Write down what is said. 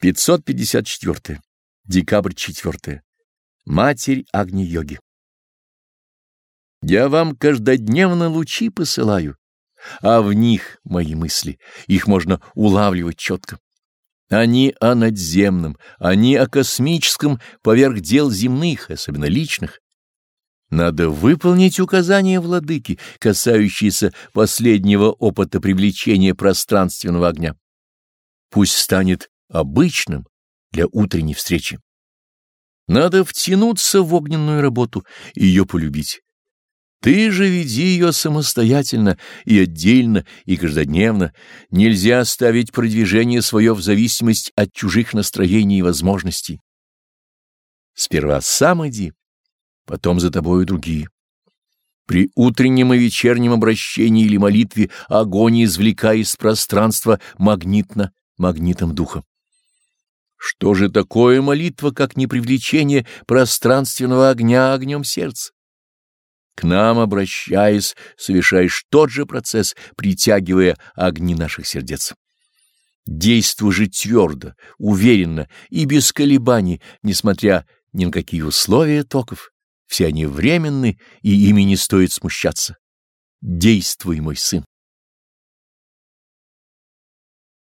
554. Декабрь 4. Матерь Агни-йоги. Я вам каждодневно лучи посылаю, а в них мои мысли, их можно улавливать четко. Они о надземном, они о космическом поверх дел земных, особенно личных. Надо выполнить указания владыки, касающиеся последнего опыта привлечения пространственного огня. Пусть станет обычным для утренней встречи. Надо втянуться в огненную работу и ее полюбить. Ты же веди ее самостоятельно и отдельно, и каждодневно. Нельзя ставить продвижение свое в зависимость от чужих настроений и возможностей. Сперва сам иди, потом за тобою другие. При утреннем и вечернем обращении или молитве огонь извлекай из пространства магнитно, магнитом духа. Что же такое молитва, как не привлечение пространственного огня огнем сердца? К нам, обращаясь, совершаешь тот же процесс, притягивая огни наших сердец. Действуй же твердо, уверенно и без колебаний, несмотря ни на какие условия токов. Все они временны, и ими не стоит смущаться. Действуй, мой сын.